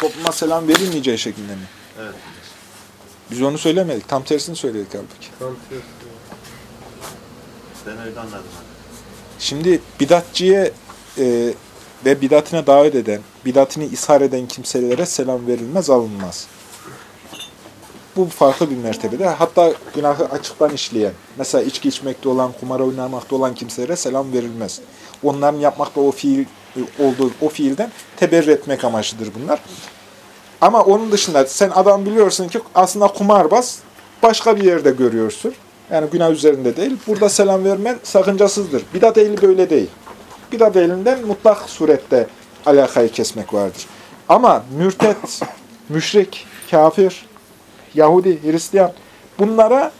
topluma selam verilmeyeceği şeklinde mi? Evet. Biz onu söylemedik. Tam tersini söyledik halbuki. Tam tersi. Ben öyle anladım. Şimdi bidatçiye e, ve bidatine davet eden, bidatini ishar eden kimselere selam verilmez, alınmaz. Bu farklı bir mertebede. Hatta günahı açıktan işleyen, mesela içki içmekte olan, kumar oynamakta olan kimselere selam verilmez. Onların yapmakta o fiil olduğu o fiilden teberrü etmek amaçlıdır bunlar. Ama onun dışında sen adam biliyorsun ki aslında kumarbaz başka bir yerde görüyorsun. Yani günah üzerinde değil. Burada selam vermen sakıncasızdır. Bidat ehli böyle değil. Bidat ehlinden mutlak surette alakayı kesmek vardır. Ama mürtet, müşrik, kafir, Yahudi, Hristiyan bunlara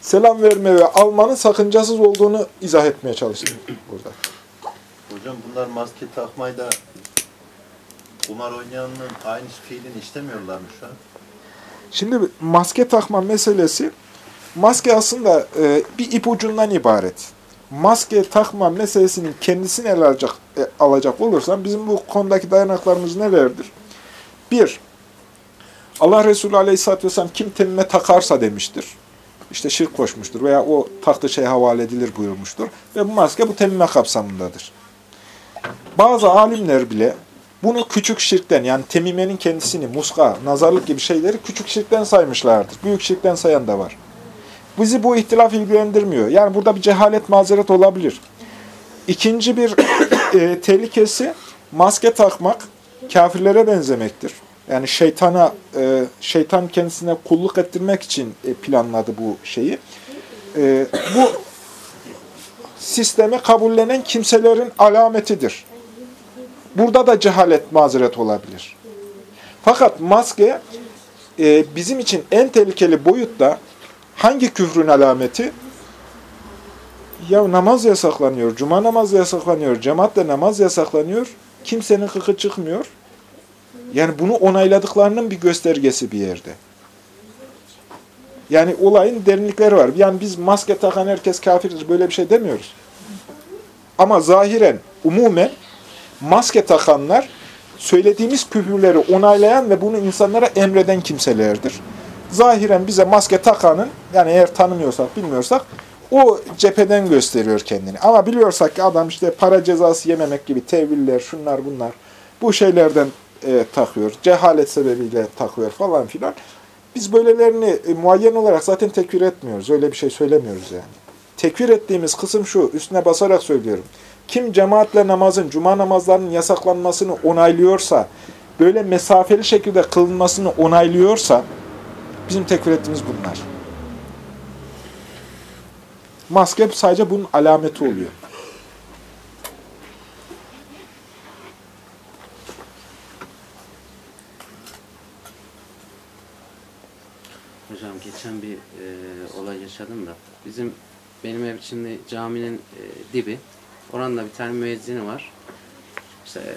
selam verme ve almanın sakıncasız olduğunu izah etmeye çalıştım burada. Hocam bunlar maske takmayı da kumar oynayanın aynı fiilini işlemiyorlar mı şu an? Şimdi maske takma meselesi, maske aslında e, bir ipucundan ibaret. Maske takma meselesinin kendisini ele alacak, e, alacak olursam bizim bu konudaki dayanaklarımız nelerdir? Bir, Allah Resulü Aleyhisselatü Vesselam kim temmime takarsa demiştir. İşte şirk koşmuştur veya o taktı şey havale edilir buyurmuştur. Ve bu maske bu temmime kapsamındadır. Bazı alimler bile bunu küçük şirkten yani temimenin kendisini, muska, nazarlık gibi şeyleri küçük şirkten saymışlardır. Büyük şirkten sayan da var. Bizi bu ihtilaf ilgilendirmiyor. Yani burada bir cehalet mazeret olabilir. İkinci bir e, tehlikesi maske takmak kafirlere benzemektir. Yani şeytana, e, şeytan kendisine kulluk ettirmek için e, planladı bu şeyi. E, bu sistemi kabullenen kimselerin alametidir. Burada da cehalet mazeret olabilir. Fakat maske e, bizim için en tehlikeli boyutta hangi küfrün alameti? Ya namaz yasaklanıyor, cuma namazı yasaklanıyor, cemaatle namaz yasaklanıyor, kimsenin kıkı çıkmıyor. Yani bunu onayladıklarının bir göstergesi bir yerde. Yani olayın derinlikleri var. Yani biz maske takan herkes kafirdir böyle bir şey demiyoruz. Ama zahiren, umumen maske takanlar söylediğimiz küfürleri onaylayan ve bunu insanlara emreden kimselerdir. Zahiren bize maske takanın, yani eğer tanımıyorsak, bilmiyorsak, o cepheden gösteriyor kendini. Ama biliyorsak ki adam işte para cezası yememek gibi teviller, şunlar bunlar, bu şeylerden e, takıyor. Cehalet sebebiyle takıyor falan filan. Biz böylelerini e, muayyen olarak zaten tekfir etmiyoruz. Öyle bir şey söylemiyoruz yani. Tekfir ettiğimiz kısım şu, üstüne basarak söylüyorum. Kim cemaatle namazın, cuma namazlarının yasaklanmasını onaylıyorsa, böyle mesafeli şekilde kılınmasını onaylıyorsa, bizim tekfir ettiğimiz bunlar. Maske sadece bunun alameti oluyor. Hocam geçen bir e, olay yaşadım da bizim benim ev şimdi caminin e, dibi. Oranın da bir tane müezzini var. İşte e,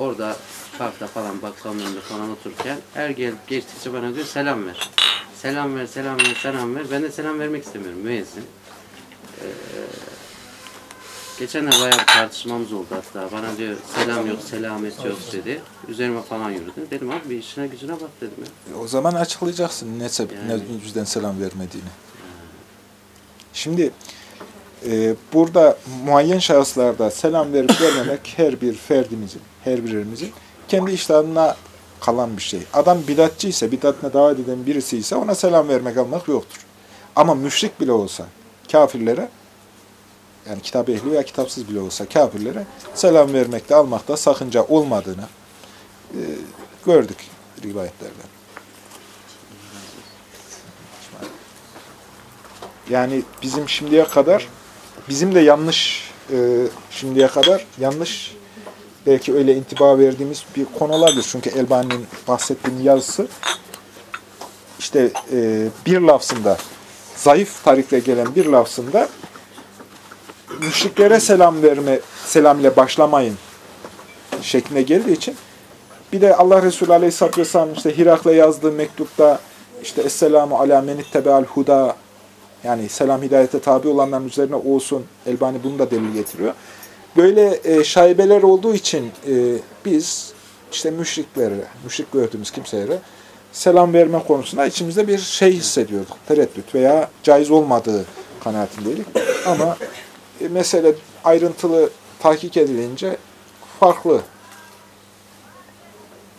orada parkta falan bakkalın önünde falan otururken her gelip geçtikçe bana diyor selam ver. Selam ver, selam ver, selam ver. Ben de selam vermek istemiyorum müezzin. E, geçen de bayağı bir tartışmamız oldu hatta. Bana diyor selam yok, selamet yok dedi. Üzerime falan yürüdü. Dedim abi bir işine gücüne bak dedim ya. O zaman açıklayacaksın ne, Yani. ne yüzden selam vermediğini. Şimdi e, burada muayyen şahıslarda selam verip vermemek her bir ferdimizin, her birimizin kendi iştahına kalan bir şey. Adam bidatçı ise, bidatine davet eden birisi ise ona selam vermek almak yoktur. Ama müşrik bile olsa kafirlere, yani kitap ehli veya kitapsız bile olsa kafirlere selam vermekte, almakta sakınca olmadığını e, gördük rivayetlerden. Yani bizim şimdiye kadar, bizim de yanlış, e, şimdiye kadar yanlış, belki öyle intiba verdiğimiz bir konu olabilir. Çünkü Elbani'nin bahsettiğim yazısı, işte e, bir lafzında, zayıf tarikle gelen bir lafzında, müşriklere selam verme, selam ile başlamayın şeklinde geldiği için, bir de Allah Resulü Aleyhisselatü Vesselam işte Hirak'la yazdığı mektupta, işte Esselamu ala menittebe'al huda yani selam hidayete tabi olanların üzerine olsun. Elbani bunu da delil getiriyor. Böyle e, şaibeler olduğu için e, biz işte müşriklere, müşrik gördüğümüz kimselere selam verme konusunda içimizde bir şey hissediyorduk. Tereddüt veya caiz olmadığı kanaatindeydik. Ama e, mesele ayrıntılı tahkik edilince farklı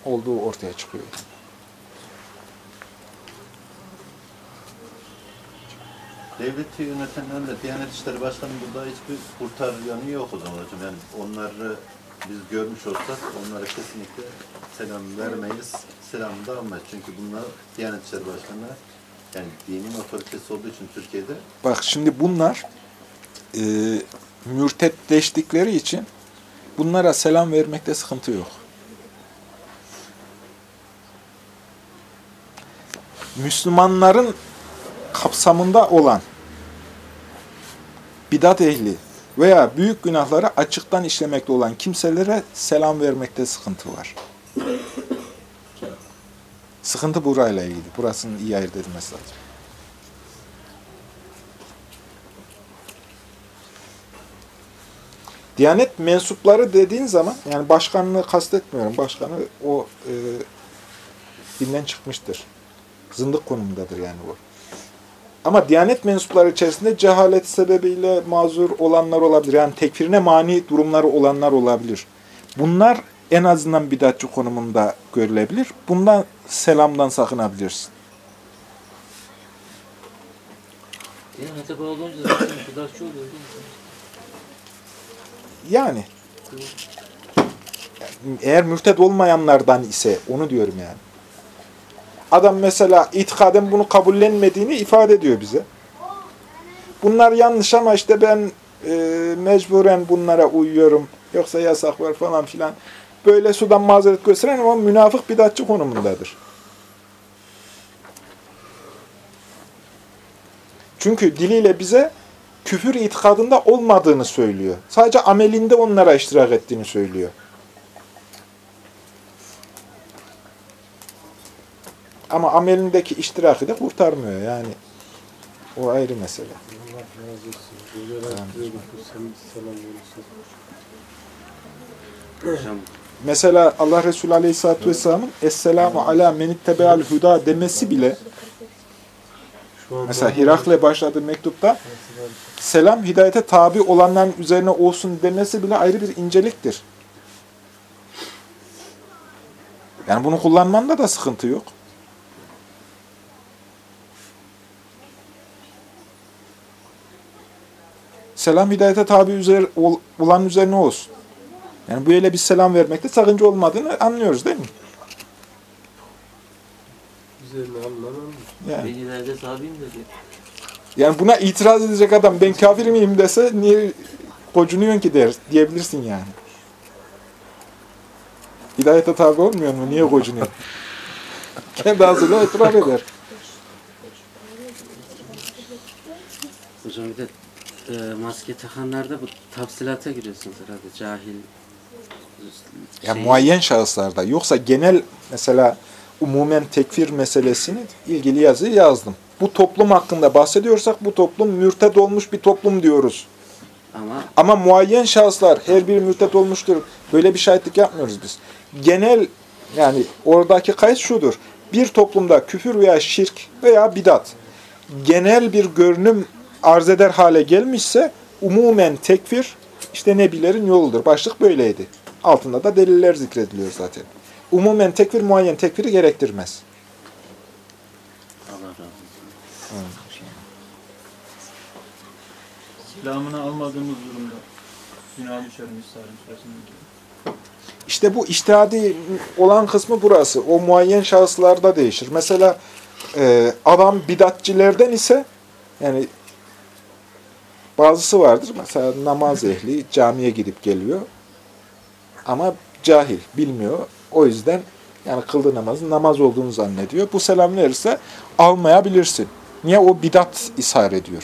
olduğu ortaya çıkıyor. Devleti yönetenlerle Diyanet İşleri Başkanı burada hiçbir kurtar yanı yok o zaman hocam. Yani onları biz görmüş olsak onlara kesinlikle selam vermeyiz, selam da almayız. Çünkü bunlar Diyanet İşleri Başkanı yani dinin otoritesi olduğu için Türkiye'de Bak şimdi bunlar e, mürtetleştikleri için bunlara selam vermekte sıkıntı yok. Müslümanların kapsamında olan bidat ehli veya büyük günahları açıktan işlemekte olan kimselere selam vermekte sıkıntı var. Sıkıntı burayla ilgili. Burasının iyi ayırt edilmesi lazım. Diyanet mensupları dediğin zaman, yani başkanlığı kastetmiyorum. Başkanı o e, dinden çıkmıştır. Zındık konumundadır yani bu. Ama Diyanet mensupları içerisinde cehalet sebebiyle mazur olanlar olabilir. Yani tekfirine mani durumları olanlar olabilir. Bunlar en azından bidatçı konumunda görülebilir. Bundan selamdan sakınabilirsin. Diyanete bağlı olunca zaten kudarçı oluyor değil mi? Yani eğer mürted olmayanlardan ise onu diyorum yani. Adam mesela itikaden bunu kabullenmediğini ifade ediyor bize. Bunlar yanlış ama işte ben e, mecburen bunlara uyuyorum. Yoksa yasak var falan filan. Böyle sudan mazeret gösteren ama münafık bidatçı konumundadır. Çünkü diliyle bize küfür itikadında olmadığını söylüyor. Sadece amelinde onlara iştirak ettiğini söylüyor. Ama amelindeki iştirakı da kurtarmıyor yani. O ayrı mesele. Mesela Allah Resulü Aleyhisselatü Vesselam'ın Esselamu ala menittebeal huda demesi bile mesela Hirakle başladığı mektupta selam hidayete tabi olanların üzerine olsun demesi bile ayrı bir inceliktir. Yani bunu kullanmanda da sıkıntı yok. Selam hidayete tabi üzeri, ol, olan üzerine olsun. Yani böyle bir selam vermekte sakınca olmadığını anlıyoruz değil mi? üzerine almış. Yani. Ben ileride sabiyim dedi. Yani buna itiraz edecek adam ben kafir miyim dese niye gocunuyorsun ki der diyebilirsin yani. Hidayete tabi olmuyor mu? Niye gocunuyorsun? Kendi ağzıyla itiraf eder. Hocam bir de e, maske takanlarda bu tafsilata giriyorsunuz herhalde. Cahil Ya şey- muayyen şahıslarda. Yoksa genel mesela umumen tekfir meselesini ilgili yazı yazdım. Bu toplum hakkında bahsediyorsak bu toplum mürted olmuş bir toplum diyoruz. ama Ama muayyen şahıslar her biri mürtet olmuştur. Böyle bir şahitlik yapmıyoruz biz. Genel yani oradaki kayıt şudur. Bir toplumda küfür veya şirk veya bidat genel bir görünüm arz eder hale gelmişse umumen tekfir işte nebilerin yoludur. Başlık böyleydi. Altında da deliller zikrediliyor zaten. Umumen tekfir muayyen tekfiri gerektirmez. Allah razı olsun. İslam'ını almadığımız durumda günah düşer? İşte bu iştihadi olan kısmı burası. O muayyen şahıslarda değişir. Mesela e, adam bidatçilerden ise yani bazısı vardır. Mesela namaz ehli camiye gidip geliyor. Ama cahil, bilmiyor. O yüzden yani kıldığı namazın namaz olduğunu zannediyor. Bu selam verirse almayabilirsin. Niye? O bidat ishar ediyor.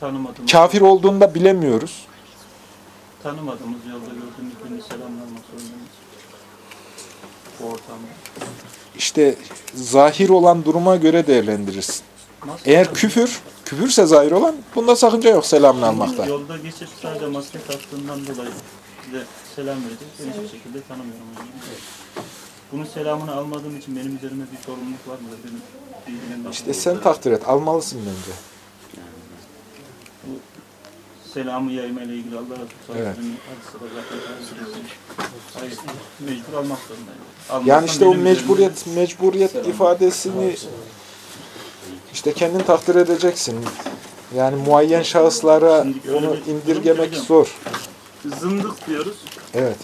Tanımadığımız, Kafir olduğunu da bilemiyoruz. tanımadığımız yolda gördüğümüz birini selamlamak zorundayız. Bu ortamda. İşte zahir olan duruma göre değerlendirirsin. Eğer küfür, küfürse zahir olan bunda sakınca yok selamını almakta. Yolda geçip sadece maske taktığından dolayı size selam verecek. Ben hiçbir şekilde tanımıyorum. onu. Bunun selamını almadığım için benim üzerime bir sorumluluk var mı? Benim İşte sen takdir et. Almalısın bence. selamı yayma ile ilgili Allah Resulü Evet. zaten Hayır, mecbur almak zorundayım. Yani Almazsam işte o benim mecburiyet mecburiyet ifadesini işte kendin takdir edeceksin. Yani muayyen şahıslara onu indirgemek zor. zındık diyoruz Evet.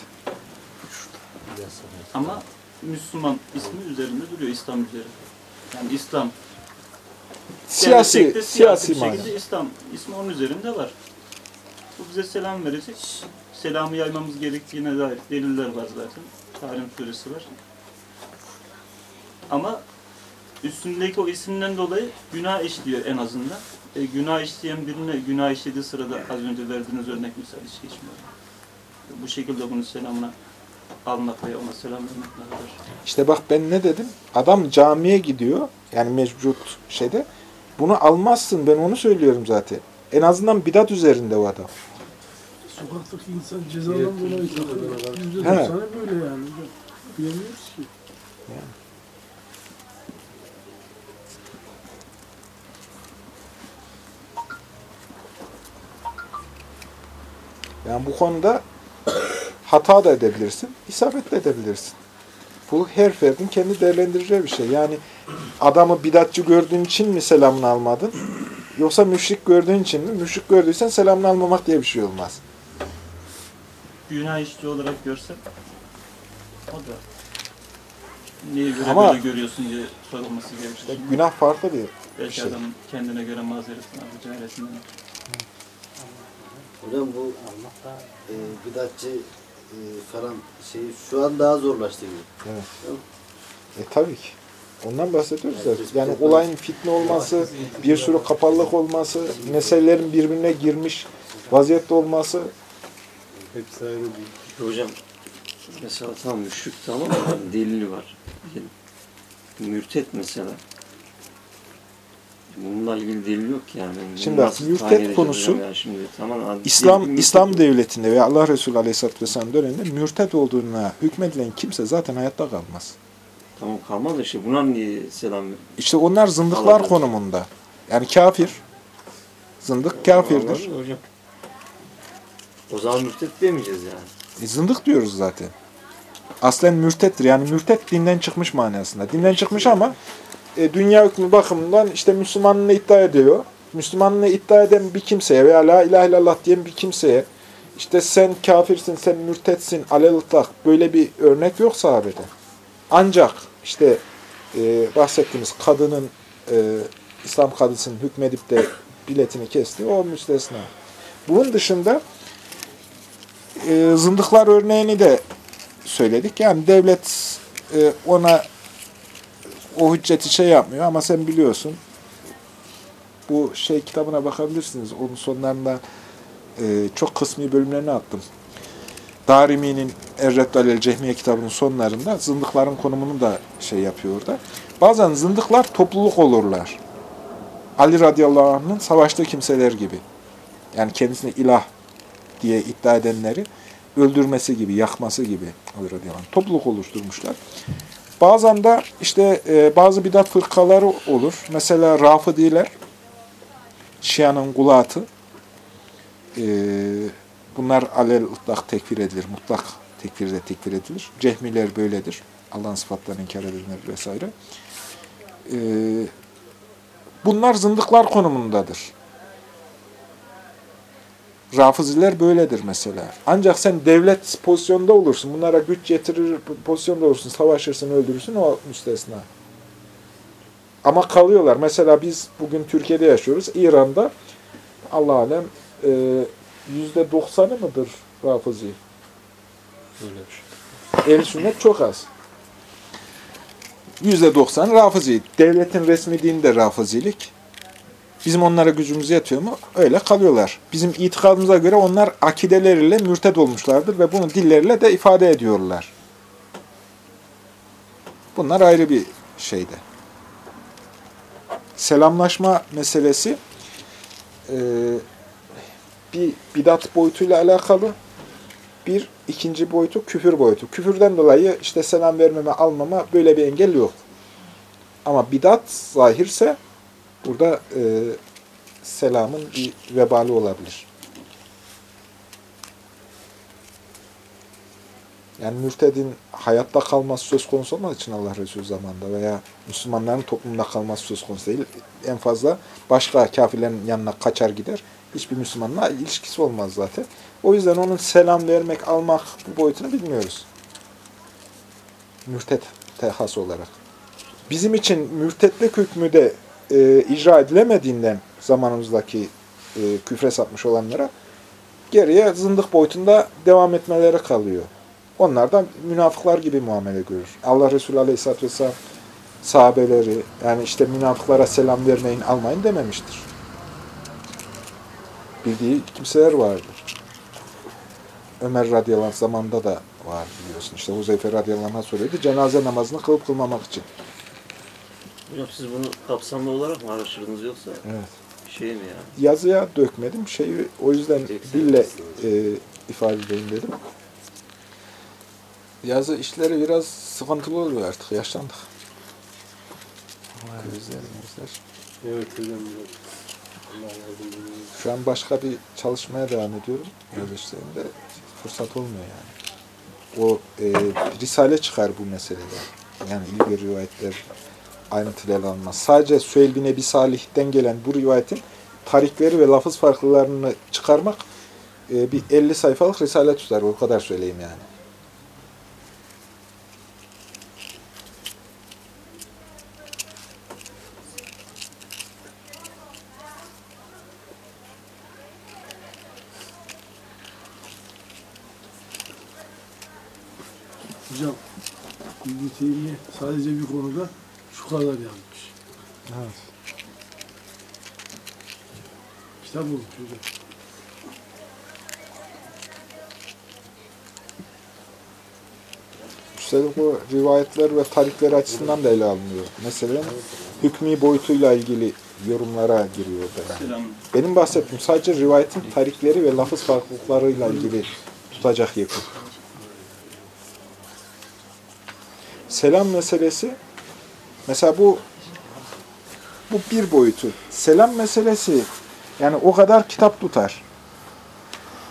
ama Müslüman ismi üzerinde duruyor İslam üzerinde. Yani İslam Siyasi Gelecekte siyasi bir şekilde İslam ismi onun üzerinde var. Bu bize selam verecek. Selamı yaymamız gerektiğine dair deliller var zaten. Tarim suresi var. Ama üstündeki o isimden dolayı günah işliyor en azından. E, günah işleyen birine günah işlediği sırada az önce verdiğiniz örnek misal hiç geçmiyor. Bu şekilde bunun selamına almak veya ona selam vermek ne kadar İşte bak ben ne dedim? Adam camiye gidiyor. Yani mevcut şeyde. Bunu almazsın. Ben onu söylüyorum zaten. En azından bidat üzerinde o adam. Sokaktaki insan cezadan dolayı takılıyor. Yüzde He. doksanı böyle yani. Bilemiyoruz ki. Yani bu konuda hata da edebilirsin, isabet de edebilirsin. Bu her ferdin kendi değerlendireceği bir şey. Yani adamı bidatçı gördüğün için mi selamını almadın? Yoksa müşrik gördüğün için mi? Müşrik gördüysen selamını almamak diye bir şey olmaz. günah işçi olarak görsek o da niye göre Ama- böyle görüyorsun diye sorulması gerekir. Günah farklı bir Belki şey. adamın kendine göre mazeretini cehaletinden. Hocam bu e, bidatçı e, falan şey şu an daha zorlaştı gibi. E tabii ki. Ondan bahsediyoruz Evet, zaten. Yani olayın fitne olması, bir sürü kapalılık olması, meselelerin birbirine girmiş vaziyette olması. Hepsi ayrı değil. Hocam mesela tamam müşrik tamam ama delili var. Mürtet mesela. Bununla ilgili delil yok yani. Şimdi bak, mürtet konusu, şimdi tamam İslam İslam devletinde ve Allah Resulü Aleyhisselatü Vesselam döneminde mürtet olduğuna hükmedilen kimse zaten hayatta kalmaz. Tamam kalmaz işte buna niye selam? İşte onlar zındıklar Anladım. konumunda. Yani kafir. Zındık kafirdir. Hocam? O zaman mürtet demeyeceğiz yani. E, zındık diyoruz zaten. Aslen mürtettir. Yani mürtet dinden çıkmış manasında. Dinden çıkmış ama e, dünya hükmü bakımından işte Müslümanlığını iddia ediyor. Müslümanlığını iddia eden bir kimseye veya la ilahe illallah diyen bir kimseye işte sen kafirsin, sen mürtetsin, alelıtlak böyle bir örnek yok sahabede. Ancak işte e, bahsettiğimiz kadının e, İslam kadısının hükmedip de biletini kesti o müstesna. Bunun dışında e, zındıklar örneğini de söyledik. Yani devlet e, ona o hücceti şey yapmıyor ama sen biliyorsun. Bu şey kitabına bakabilirsiniz. Onun sonlarında e, çok kısmi bölümlerini attım. Darimi'nin Erreddu Alel Cehmiye kitabının sonlarında zındıkların konumunu da şey yapıyor orada. Bazen zındıklar topluluk olurlar. Ali radıyallahu anh'ın savaştığı kimseler gibi. Yani kendisine ilah diye iddia edenleri öldürmesi gibi, yakması gibi Ali radıyallahu anh. topluluk oluşturmuşlar. Bazen de işte e, bazı bidat fırkaları olur. Mesela Rafıdiler, Şia'nın gulatı. E, bunlar alel ıtlak tekfir edilir, mutlak tekfirde tekfir edilir. Cehmiler böyledir. Allah'ın sıfatlarını inkar edenler vesaire. E, bunlar zındıklar konumundadır. Rafıziler böyledir mesela. Ancak sen devlet pozisyonda olursun. Bunlara güç getirir pozisyonda olursun. Savaşırsın, öldürürsün. O müstesna. Ama kalıyorlar. Mesela biz bugün Türkiye'de yaşıyoruz. İran'da Allah alem e, yüzde doksanı mıdır Rafızi? Öyle bir şey. El sünnet çok az. Yüzde doksan Rafızi. Devletin resmi dini de Rafızilik. Bizim onlara gücümüz yetiyor mu? Öyle kalıyorlar. Bizim itikadımıza göre onlar akideleriyle mürted olmuşlardır ve bunu dilleriyle de ifade ediyorlar. Bunlar ayrı bir şeyde. Selamlaşma meselesi e, bir bidat boyutuyla alakalı. bir ikinci boyutu küfür boyutu. Küfürden dolayı işte selam vermeme, almama böyle bir engel yok. Ama bidat zahirse burada e, selamın bir vebali olabilir. Yani mürtedin hayatta kalması söz konusu olmadığı için Allah Resulü zamanında veya Müslümanların toplumda kalması söz konusu değil. En fazla başka kafirlerin yanına kaçar gider. Hiçbir Müslümanla ilişkisi olmaz zaten. O yüzden onun selam vermek, almak bu boyutunu bilmiyoruz. Mürtet tehas olarak. Bizim için mürtetlik hükmü de e, icra edilemediğinden zamanımızdaki e, küfre sapmış olanlara geriye zındık boyutunda devam etmeleri kalıyor. Onlar da münafıklar gibi muamele görür. Allah Resulü Aleyhisselatü Vesselam sahabeleri yani işte münafıklara selam vermeyin, almayın dememiştir. Bildiği kimseler vardır. Ömer radıyallahu anh zamanında da var biliyorsun. İşte Huzeyfe radıyallahu anh'a söyledi. Cenaze namazını kılıp kılmamak için. Hocam siz bunu kapsamlı olarak mı araştırdınız yoksa Evet. şey mi yani? Yazıya dökmedim. Şeyi o yüzden dille e, ifade edeyim dedim. Yazı işleri biraz sıkıntılı oluyor artık. Yaşlandık. Gözler, gözler. Evet hocam. Şu an başka bir çalışmaya devam ediyorum. Yazı işlerinde fırsat olmuyor yani. O e, risale çıkar bu meselede. Yani ilgili rivayetler ayrıntılı ele alınmaz. Sadece Süheyl bin Ebi Salih'ten gelen bu rivayetin tarikleri ve lafız farklılarını çıkarmak e, bir 50 sayfalık risale tutar. O kadar söyleyeyim yani. Hocam sadece bir konuda şu kadar yazmış. Evet. Kitap olmuş hocam. Üstelik bu rivayetler ve tarikler açısından da ele alınıyor. Mesela hükmü boyutuyla ilgili yorumlara giriyor yani. Benim bahsettiğim sadece rivayetin tarikleri ve lafız farklılıklarıyla ilgili tutacak yakın. Selam meselesi, mesela bu bu bir boyutu. Selam meselesi, yani o kadar kitap tutar.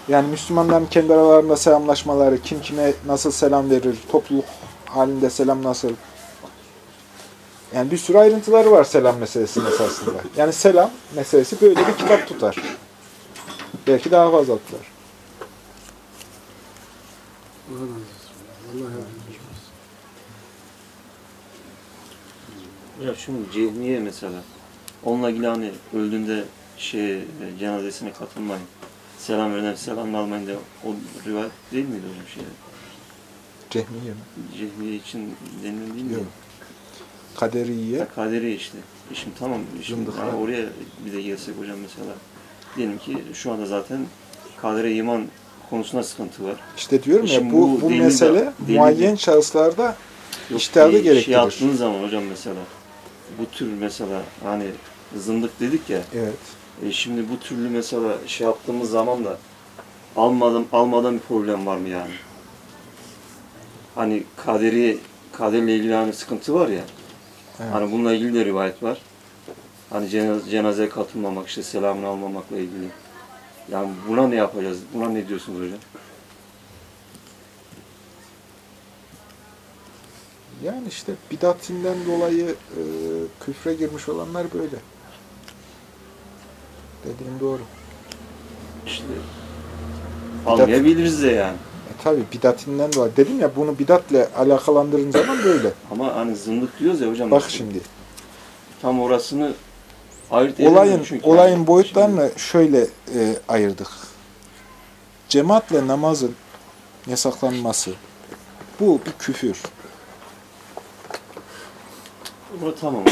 Yani Müslümanların kendi aralarında selamlaşmaları, kim kime nasıl selam verir, topluluk halinde selam nasıl. Yani bir sürü ayrıntıları var selam meselesinin esasında. Yani selam meselesi böyle bir kitap tutar. Belki daha fazla tutar. Allah Ya şimdi Cehmiye mesela. Onunla ilgili hani öldüğünde şey e, cenazesine katılmayın. Selam veren selam almayın de o rivayet değil miydi hocam şey? Cehmiye mi? Cehmiye için denilen değil mi? Yok. Kaderiye. Ya kaderi işte. E şimdi tamam. Şimdi Zındık, hani ha. oraya bir de gelsek hocam mesela. Diyelim ki şu anda zaten kadere iman konusunda sıkıntı var. İşte diyorum ya Şimdi bu, bu bu delil de- mesele delil de- muayyen şahıslarda Yok, İçtihadı bir Şey gerektirir. yaptığın zaman hocam mesela bu tür mesela hani zındık dedik ya. evet. E şimdi bu türlü mesela şey yaptığımız zaman da almadan almadan bir problem var mı yani? Hani kaderi kaderle ilgili hani sıkıntı var ya. Evet. Hani bununla ilgili de rivayet var. Hani cenaze, cenazeye katılmamak, işte selamını almamakla ilgili. Yani buna ne yapacağız? Buna ne diyorsunuz hocam? Yani işte bidatinden dolayı e, küfre girmiş olanlar böyle. Dediğim doğru. İşte anlayabiliriz de yani. E tabi bidatinden dolayı. Dedim ya bunu bidatle alakalandırdığın zaman böyle. Ama hani zındık diyoruz ya hocam. Bak şimdi. Tam orasını ayırt Olayın çünkü. olayın yani. boyutlarını şöyle e, ayırdık. Cemaatle namazın yasaklanması. Bu bir küfür. O tamam.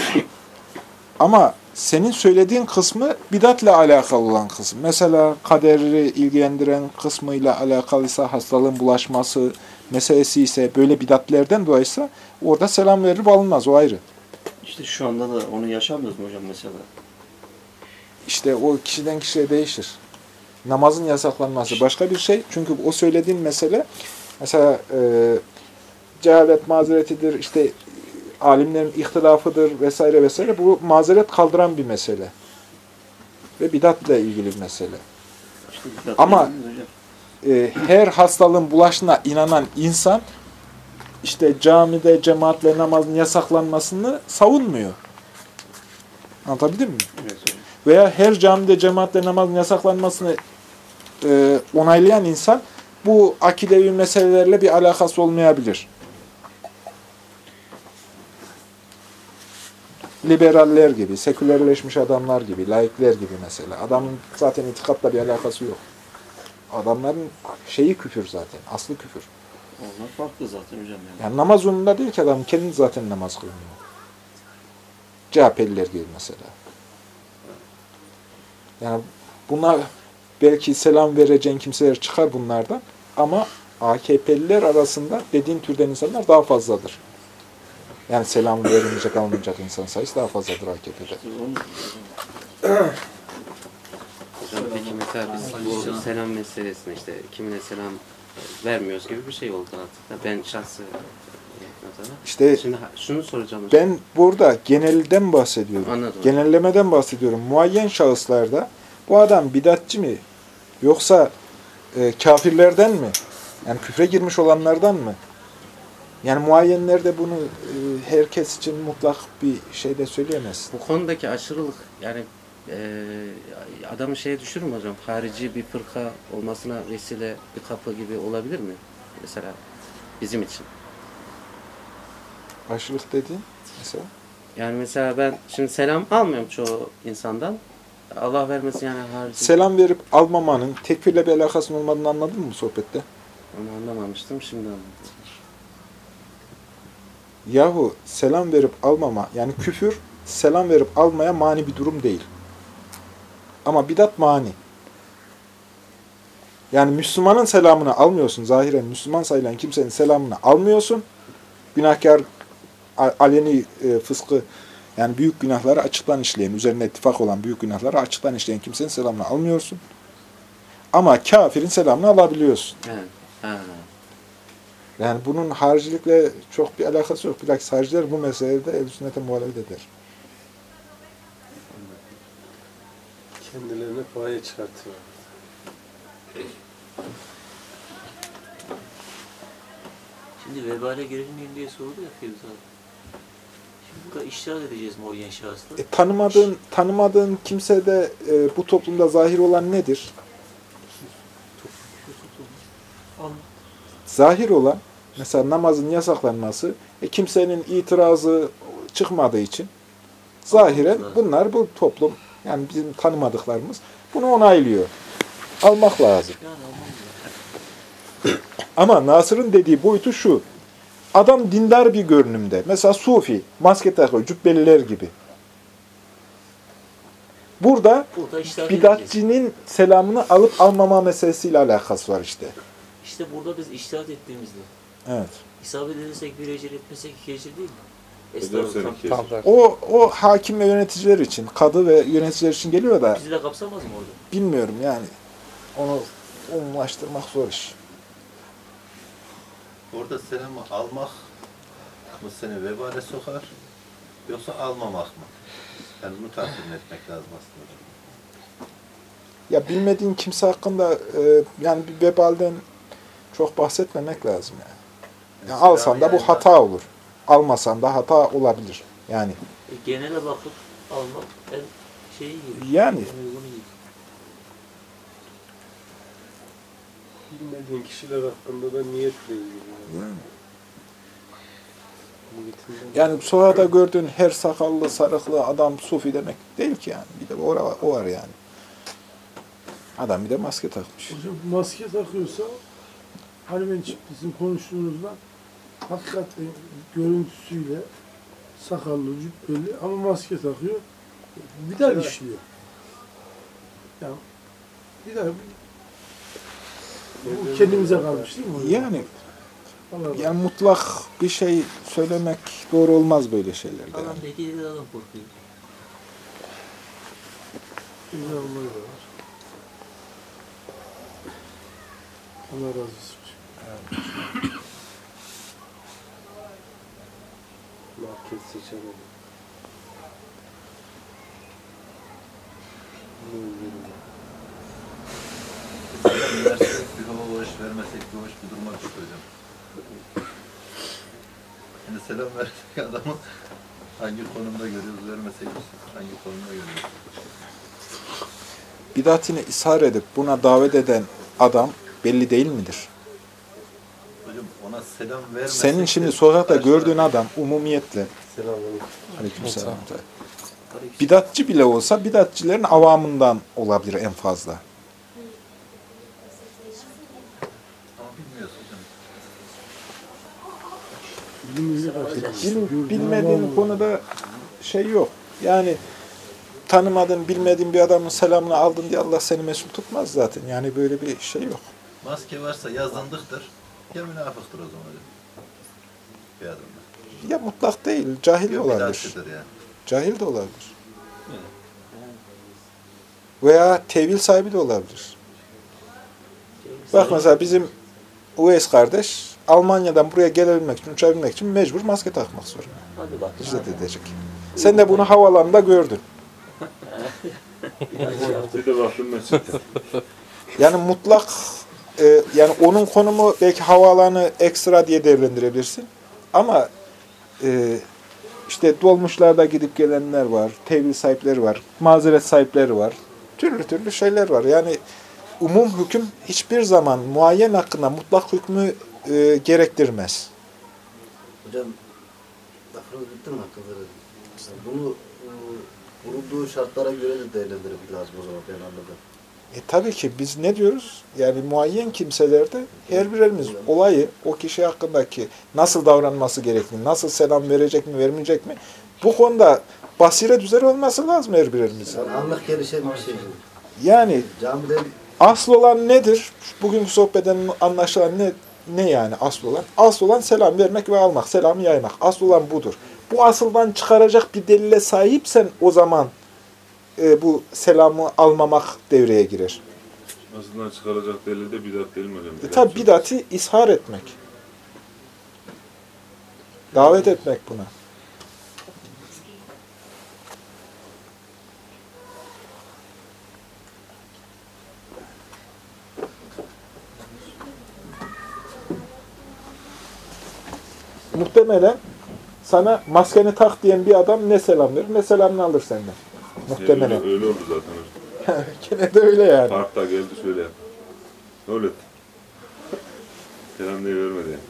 Ama senin söylediğin kısmı bidatle alakalı olan kısım. Mesela kaderi ilgilendiren kısmıyla alakalıysa hastalığın bulaşması meselesi ise böyle bidatlerden dolayıysa orada selam verir alınmaz o ayrı. İşte şu anda da onu yaşamıyoruz mu hocam mesela? İşte o kişiden kişiye değişir. Namazın yasaklanması başka bir şey. Çünkü o söylediğin mesele mesela e, cehalet mazeretidir, işte alimlerin ihtilafıdır vesaire vesaire. Bu mazeret kaldıran bir mesele. Ve bidatla ilgili bir mesele. İşte bidat Ama- e, her hastalığın bulaşına inanan insan işte camide cemaatle namazın yasaklanmasını savunmuyor. Anlatabildim mi? Evet. Veya her camide cemaatle namazın yasaklanmasını e, onaylayan insan bu akidevi meselelerle bir alakası olmayabilir. Liberaller gibi, sekülerleşmiş adamlar gibi, laikler gibi mesela. Adamın zaten itikatla bir alakası yok. Adamların şeyi küfür zaten, aslı küfür. Onlar farklı zaten hocam yani. Yani namaz onunda değil ki adam kendi zaten namaz kılmıyor. CHP'liler gibi mesela. Yani buna belki selam vereceğin kimseler çıkar bunlardan ama AKP'liler arasında dediğin türden insanlar daha fazladır. Yani selam verilmeyecek, alınmayacak insan sayısı daha fazladır AKP'de. Peki mesela biz bu selam meselesine işte kimine selam vermiyoruz gibi bir şey oldu artık. Ben şahsı. İşte Şimdi şunu soracağım hocam. ben burada genelden bahsediyorum. Anladım. Genellemeden bahsediyorum. Muayyen şahıslarda bu adam bidatçı mı? Yoksa e, kafirlerden mi? Yani küfre girmiş olanlardan mı? Yani muayyenlerde bunu e, herkes için mutlak bir şeyde söyleyemez. Bu konudaki aşırılık yani eee adamı şeye düşürür mü hocam? Harici bir fırka olmasına vesile bir kapı gibi olabilir mi? Mesela bizim için. Aşırılık dediğin mesela. Yani mesela ben şimdi selam almıyorum çoğu insandan. Allah vermesin yani harici. Selam verip almamanın tekfirle bir alakasının olmadığını anladın mı sohbette? Onu anlamamıştım şimdi anladım. Yahu selam verip almama yani küfür selam verip almaya mani bir durum değil. Ama bidat mani. Yani Müslümanın selamını almıyorsun. Zahiren Müslüman sayılan kimsenin selamını almıyorsun. Günahkar, aleni e, fıskı yani büyük günahları açıktan işleyen, üzerine ittifak olan büyük günahları açıktan işleyen kimsenin selamını almıyorsun. Ama kafirin selamını alabiliyorsun. Evet. Yani bunun haricilikle çok bir alakası yok. Bilakis hariciler bu meselede ehl sünnete muhalefet eder. Kendilerine paye çıkartıyor. Şimdi vebale girilmeyin diye sordu ya Fevzi abi. Şimdi burada iştahat edeceğiz muayyen şahıslar. E, tanımadığın tanımadığın kimsede e, bu toplumda zahir olan nedir? Zahir olan mesela namazın yasaklanması e, kimsenin itirazı çıkmadığı için zahiren bunlar bu toplum yani bizim tanımadıklarımız bunu onaylıyor. Almak lazım. Ama Nasır'ın dediği boyutu şu. Adam dindar bir görünümde. Mesela Sufi, maske takıyor, cübbeliler gibi. Burada Burada bidatçinin selamını alıp almama meselesiyle alakası var işte. İşte burada biz iştahat ettiğimizde Evet. isabet edersek bir ecir etmesek iki ecir değil mi? Edersek Estağfurullah. iki Tam- ecir. O, o hakim ve yöneticiler için, kadı ve yöneticiler için geliyor da Bizi de kapsamaz mı orada? bilmiyorum yani. Onu umumlaştırmak zor iş. Orada selamı almak mı seni vebale sokar yoksa almamak mı? Yani bunu tahmin etmek lazım aslında. Ya bilmediğin kimse hakkında e, yani bir vebalden çok bahsetmemek lazım yani. Ya Mesela alsan da bu yani- hata olur. Almasan da hata olabilir. Yani E, genele bakıp almak en şeyi gibi. Yani. Bilmediğin kişiler hakkında da niyetle ilgili. Yani. Yani sokakta gördüğün her sakallı, sarıklı adam sufi demek değil ki yani. Bir de o, var- o var yani. Adam bir de maske takmış. Hocam maske takıyorsa hani ben bizim konuştuğumuzda hakikaten görüntüsüyle sakallı, cübbeli ama maske takıyor. Bir daha işliyor. Yani bir daha bu kendimize kalmış değil mi? Yani Allah yani mutlak bir şey söylemek doğru olmaz böyle şeylerde. Yani. Adam dediği de adam korkuyor. Güzel var. Allah razı olsun. Market seçemedim. Bir hava boş, vermesek bir hoş bir duruma düştü hocam. Şimdi selam versek adamı hangi konumda görüyoruz, vermesek hangi konumda görüyoruz? Bidatini ishar edip buna davet eden adam belli değil midir? Hocam ona selam vermesek Senin şimdi sokakta gördüğün adam umumiyetle Selamünaleyküm. Aleykümselam. Bidatçı bile olsa bidatçilerin avamından olabilir en fazla. Bil, bilmediğin konuda şey yok. Yani tanımadığın, bilmediğin bir adamın selamını aldın diye Allah seni mesul tutmaz zaten. Yani böyle bir şey yok. Maske varsa yazındıktır. Ya münafıktır o zaman. Bir adamda. Ya mutlak değil, cahil de Ya olabilir. bidatçıdır yani. Cahil de olabilir. Veya tevil sahibi de olabilir. Bak mesela bizim Uveys kardeş Almanya'dan buraya gelebilmek için, uçabilmek için mecbur maske takmak zorunda. Hadi bak. Hicret edecek. Sen de bunu havalanında gördün. Bir de baktım mescitte. Yani mutlak e, yani onun konumu belki havaalanı ekstra diye değerlendirebilirsin. Ama e, işte dolmuşlarda gidip gelenler var, tevhid sahipleri var, mazeret sahipleri var. Türlü türlü şeyler var. Yani umum hüküm hiçbir zaman muayyen hakkında mutlak hükmü e, gerektirmez. Hocam lafınız bitti mi hakkınızda? Bunu e, vurulduğu şartlara göre de değerlendirmek lazım o zaman ben anladım. E tabii ki biz ne diyoruz? Yani muayyen kimselerde her birimiz olayı o kişi hakkındaki nasıl davranması gerektiğini, nasıl selam verecek mi, vermeyecek mi? Bu konuda basiret üzere olması lazım her birimizin. Yani anlık gelişen bir şey. Yani asıl olan nedir? Bugünkü sohbetten anlaşılan ne, ne yani asıl olan? Asıl olan selam vermek ve almak, selamı yaymak. Asıl olan budur. Bu asıldan çıkaracak bir delile sahipsen o zaman e, bu selamı almamak devreye girer. Aslında çıkaracak delil de bidat değil mi hocam? E tabi bidati ishar etmek. Davet etmek buna. Muhtemelen sana maskeni tak diyen bir adam ne selam verir ne selamını alır senden. Muhtemelen. Öyle, öyle oldu zaten. Gene de öyle yani. Parkta geldi şöyle yaptı. Öyle. Selam diye vermedi yani.